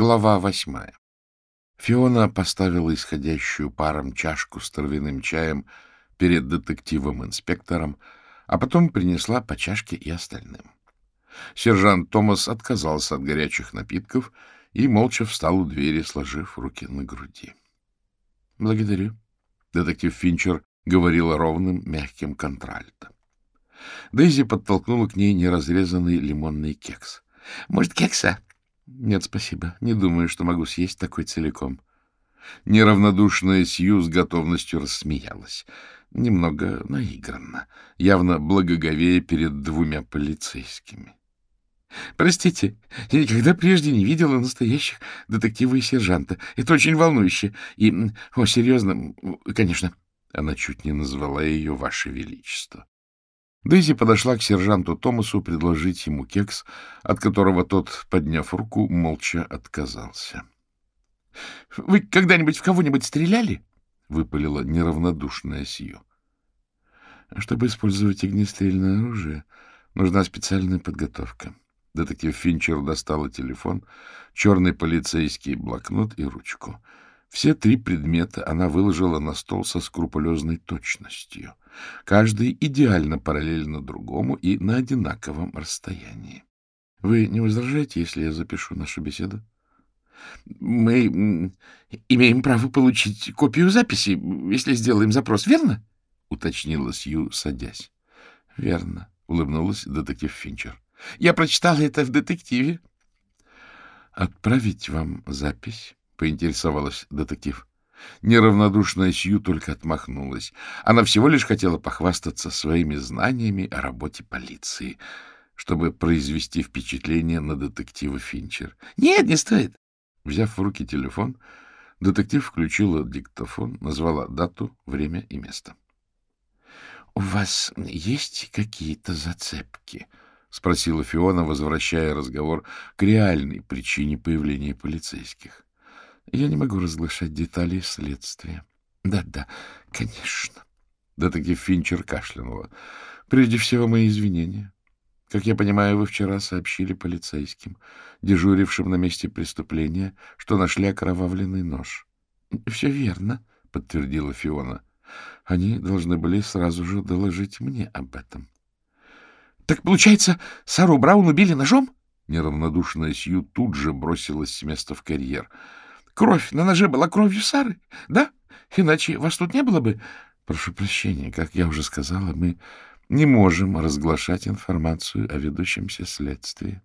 Глава восьмая. Фиона поставила исходящую паром чашку с травяным чаем перед детективом-инспектором, а потом принесла по чашке и остальным. Сержант Томас отказался от горячих напитков и молча встал у двери, сложив руки на груди. — Благодарю. Детектив Финчер говорила ровным, мягким контральто. Дейзи подтолкнула к ней неразрезанный лимонный кекс. — Может, кекса? Нет, спасибо. Не думаю, что могу съесть такой целиком. Неравнодушная Сью с готовностью рассмеялась. Немного наигранно, явно благоговея перед двумя полицейскими. — Простите, я никогда прежде не видела настоящих детектива и сержанта. Это очень волнующе. И, о, серьезно, конечно. Она чуть не назвала ее Ваше Величество. Дейзи подошла к сержанту Томасу предложить ему кекс, от которого тот, подняв руку, молча отказался. — Вы когда-нибудь в кого-нибудь стреляли? — выпалила неравнодушная Сью. — Чтобы использовать огнестрельное оружие, нужна специальная подготовка. Детектив Финчер достала телефон, черный полицейский блокнот и ручку. Все три предмета она выложила на стол со скрупулезной точностью — каждый идеально параллельно другому и на одинаковом расстоянии. Вы не возражаете, если я запишу нашу беседу? — Мы имеем право получить копию записи, если сделаем запрос, верно? — уточнила Сью, садясь. — Верно, — улыбнулась детектив Финчер. — Я прочитала это в детективе. — Отправить вам запись? — поинтересовалась детектив. Неравнодушная Сью только отмахнулась. Она всего лишь хотела похвастаться своими знаниями о работе полиции, чтобы произвести впечатление на детектива Финчер. — Нет, не стоит. Взяв в руки телефон, детектив включила диктофон, назвала дату, время и место. — У вас есть какие-то зацепки? — спросила Фиона, возвращая разговор к реальной причине появления полицейских. Я не могу разглашать детали следствия. Да-да, конечно. Детектив Финчер кашлянула. Прежде всего, мои извинения. Как я понимаю, вы вчера сообщили полицейским, дежурившим на месте преступления, что нашли окровавленный нож. — Все верно, — подтвердила Фиона. Они должны были сразу же доложить мне об этом. — Так, получается, Сару Браун убили ножом? Неравнодушная Сью тут же бросилась с места в карьер — Кровь на ноже была кровью Сары, да? Иначе вас тут не было бы. Прошу прощения, как я уже сказала, мы не можем разглашать информацию о ведущемся следствии.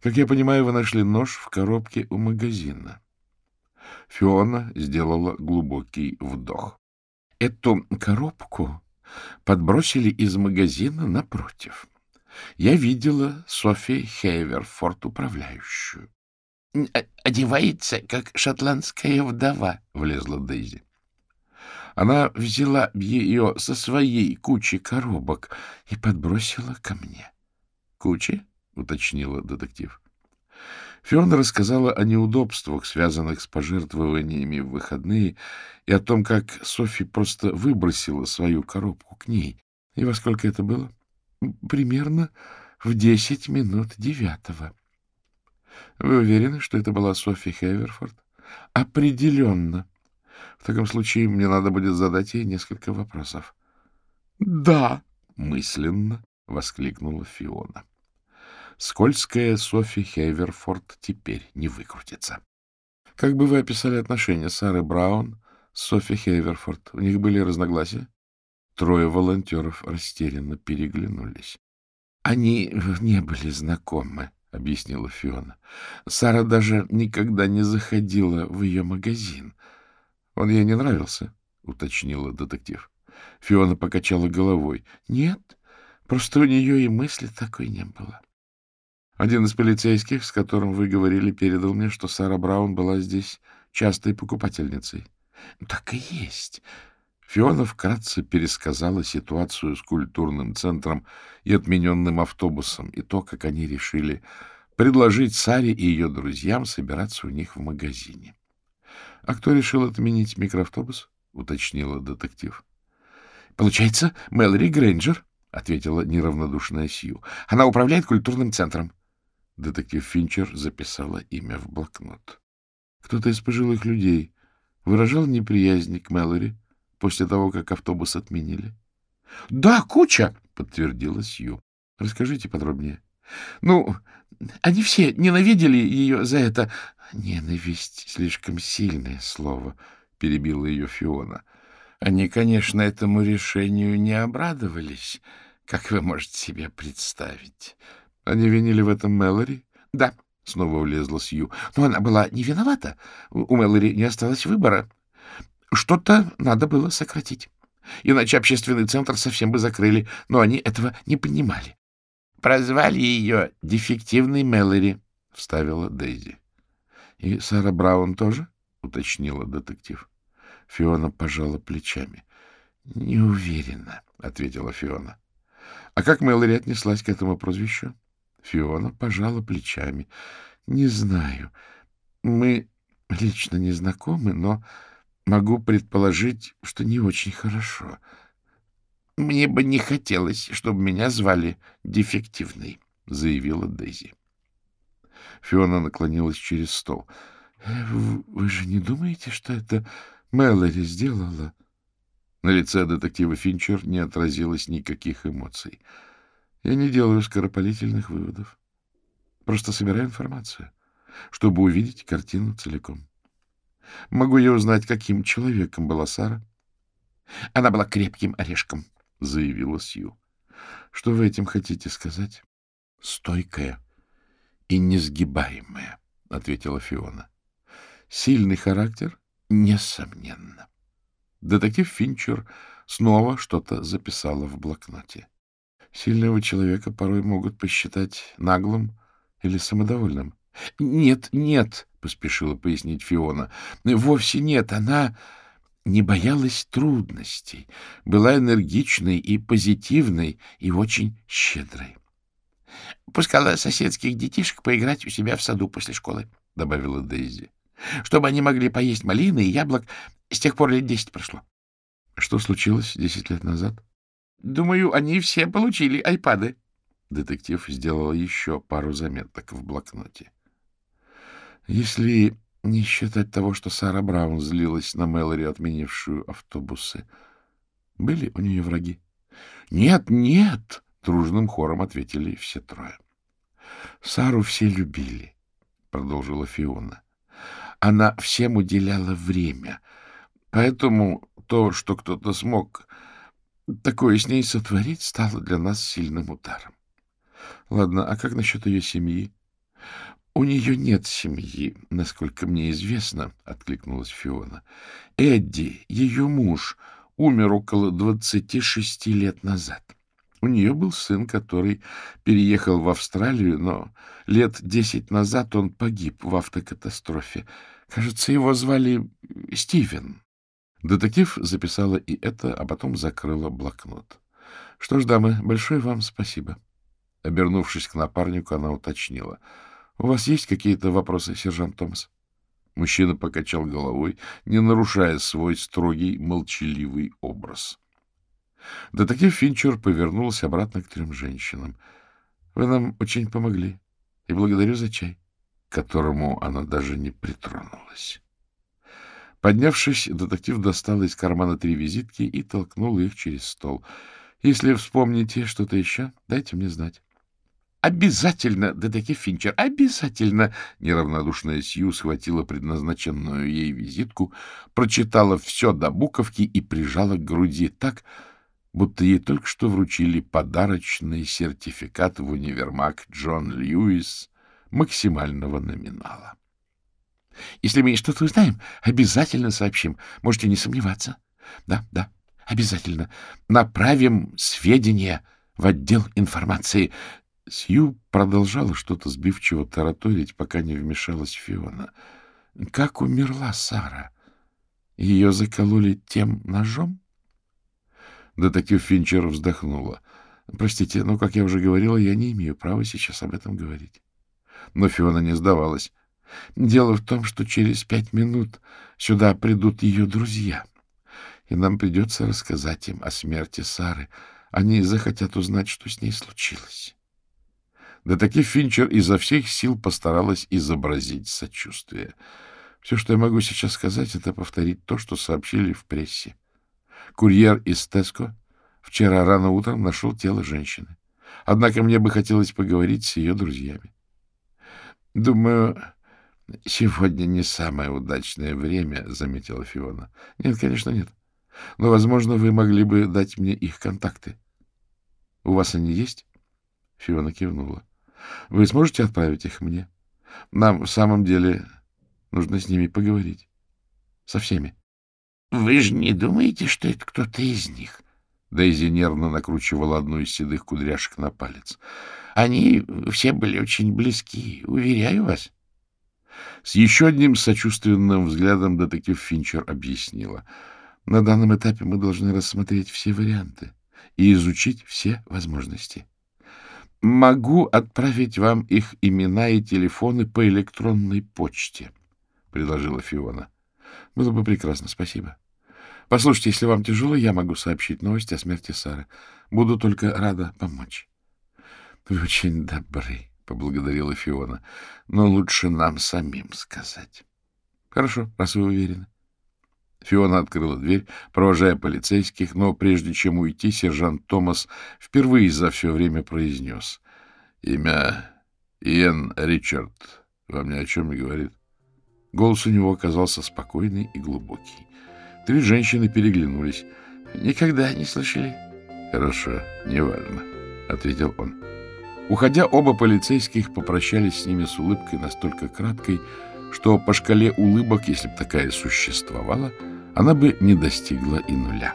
Как я понимаю, вы нашли нож в коробке у магазина. Фиона сделала глубокий вдох. Эту коробку подбросили из магазина напротив. Я видела Софи Хейверфорд, управляющую. — Одевается, как шотландская вдова, — влезла Дейзи. Она взяла ее со своей кучи коробок и подбросила ко мне. — Кучи? — уточнила детектив. Фиона рассказала о неудобствах, связанных с пожертвованиями в выходные, и о том, как Софи просто выбросила свою коробку к ней. И во сколько это было? — Примерно в десять минут девятого. Вы уверены, что это была Софи Хеверфорд? Определенно. В таком случае мне надо будет задать ей несколько вопросов. Да, мысленно воскликнула Фиона. Скользкая Софи Хеверфорд теперь не выкрутится. Как бы вы описали отношения Сары Браун с Софи Хеверфорд? У них были разногласия? Трое волонтеров растерянно переглянулись. Они не были знакомы, — объяснила Фиона. Сара даже никогда не заходила в ее магазин. — Он ей не нравился? — уточнила детектив. Фиона покачала головой. — Нет, просто у нее и мысли такой не было. Один из полицейских, с которым вы говорили, передал мне, что Сара Браун была здесь частой покупательницей. — Так и есть. Фиона вкратце пересказала ситуацию с культурным центром и отмененным автобусом, и то, как они решили предложить Саре и ее друзьям собираться у них в магазине. — А кто решил отменить микроавтобус? — уточнила детектив. — Получается, Мэлори Грейнджер, — ответила неравнодушная Сью. — Она управляет культурным центром. Детектив Финчер записала имя в блокнот. Кто-то из пожилых людей выражал неприязнь к Мэлори после того, как автобус отменили. — Да, куча, — подтвердила Сью. — Расскажите подробнее. — Ну, они все ненавидели ее за это. — Ненависть — слишком сильное слово, — перебила ее Фиона. Они, конечно, этому решению не обрадовались, как вы можете себе представить. Они винили в этом Мэлори? — Да, — снова влезла Сью. — Но она была не виновата. У Мэлори не осталось выбора. Что-то надо было сократить. Иначе общественный центр совсем бы закрыли, но они этого не понимали. — Прозвали ее дефективной Мэлори, — вставила Дейзи. — И Сара Браун тоже? — уточнила детектив. Фиона пожала плечами. — Не уверена, — ответила Фиона. — А как Мэлори отнеслась к этому прозвищу? Фиона пожала плечами. — Не знаю. Мы лично не знакомы, но могу предположить, что не очень хорошо. Мне бы не хотелось, чтобы меня звали дефективной, — заявила Дейзи. Фиона наклонилась через стол. «Э, — Вы же не думаете, что это Мэлори сделала? На лице детектива Финчер не отразилось никаких эмоций. Я не делаю скоропалительных выводов. Просто собираю информацию, чтобы увидеть картину целиком. Могу я узнать, каким человеком была Сара? — Она была крепким орешком, — заявила Сью. — Что вы этим хотите сказать? — Стойкая и несгибаемая, — ответила Фиона. — Сильный характер? Несомненно. Детектив Финчер снова что-то записала в блокноте. Сильного человека порой могут посчитать наглым или самодовольным. — Нет, нет, — поспешила пояснить Фиона, — вовсе нет. Она не боялась трудностей, была энергичной и позитивной, и очень щедрой. — Пускала соседских детишек поиграть у себя в саду после школы, — добавила Дейзи, — чтобы они могли поесть малины и яблок. С тех пор лет десять прошло. — Что случилось десять лет назад? — Думаю, они все получили айпады. Детектив сделал еще пару заметок в блокноте. Если не считать того, что Сара Браун злилась на Мэлори, отменившую автобусы, были у нее враги? — Нет, нет! — дружным хором ответили все трое. — Сару все любили, — продолжила Фиона. Она всем уделяла время, поэтому то, что кто-то смог Такое с ней сотворить стало для нас сильным ударом. Ладно, а как насчет ее семьи? — У нее нет семьи, насколько мне известно, — откликнулась Фиона. — Эдди, ее муж, умер около двадцати шести лет назад. У нее был сын, который переехал в Австралию, но лет десять назад он погиб в автокатастрофе. Кажется, его звали Стивен. Детектив записала и это, а потом закрыла блокнот. — Что ж, дамы, большое вам спасибо. Обернувшись к напарнику, она уточнила. — У вас есть какие-то вопросы, сержант Томас? Мужчина покачал головой, не нарушая свой строгий, молчаливый образ. Детектив Финчер повернулся обратно к трем женщинам. — Вы нам очень помогли, и благодарю за чай, к которому она даже не притронулась. Поднявшись, детектив достал из кармана три визитки и толкнул их через стол. — Если вспомните что-то еще, дайте мне знать. — Обязательно, детектив Финчер, обязательно! Неравнодушная Сью схватила предназначенную ей визитку, прочитала все до буковки и прижала к груди так, будто ей только что вручили подарочный сертификат в универмаг Джон Льюис максимального номинала. Если мы что-то узнаем, обязательно сообщим. Можете не сомневаться. Да, да, обязательно. Направим сведения в отдел информации. Сью продолжала что-то сбивчиво тараторить, пока не вмешалась Фиона. Как умерла Сара? Ее закололи тем ножом? Детектив Финчер вздохнула. Простите, но, как я уже говорила, я не имею права сейчас об этом говорить. Но Фиона не сдавалась. Дело в том, что через пять минут сюда придут ее друзья, и нам придется рассказать им о смерти Сары. Они захотят узнать, что с ней случилось. Детектив Финчер изо всех сил постаралась изобразить сочувствие. Все, что я могу сейчас сказать, это повторить то, что сообщили в прессе. Курьер из Теско вчера рано утром нашел тело женщины. Однако мне бы хотелось поговорить с ее друзьями. — Думаю, сегодня не самое удачное время, — заметила Фиона. — Нет, конечно, нет. Но, возможно, вы могли бы дать мне их контакты. — У вас они есть? Фиона кивнула. — Вы сможете отправить их мне? Нам в самом деле нужно с ними поговорить. Со всеми. — Вы же не думаете, что это кто-то из них? Дейзи нервно накручивала одну из седых кудряшек на палец. — Они все были очень близки, уверяю вас. С еще одним сочувственным взглядом детектив Финчер объяснила. — На данном этапе мы должны рассмотреть все варианты и изучить все возможности. — Могу отправить вам их имена и телефоны по электронной почте, — предложила Фиона. — Было бы прекрасно, спасибо. Послушайте, если вам тяжело, я могу сообщить новости о смерти Сары. Буду только рада помочь. — Вы очень добры, — поблагодарила Фиона. — Но лучше нам самим сказать. — Хорошо, раз вы уверены. Фиона открыла дверь, провожая полицейских, но прежде чем уйти, сержант Томас впервые за все время произнес. — Имя Иэн Ричард вам ни о чем не говорит. Голос у него оказался спокойный и глубокий. Три женщины переглянулись. — Никогда не слышали? — Хорошо, неважно, — ответил он. Уходя, оба полицейских попрощались с ними с улыбкой настолько краткой, что по шкале улыбок, если бы такая существовала, она бы не достигла и нуля.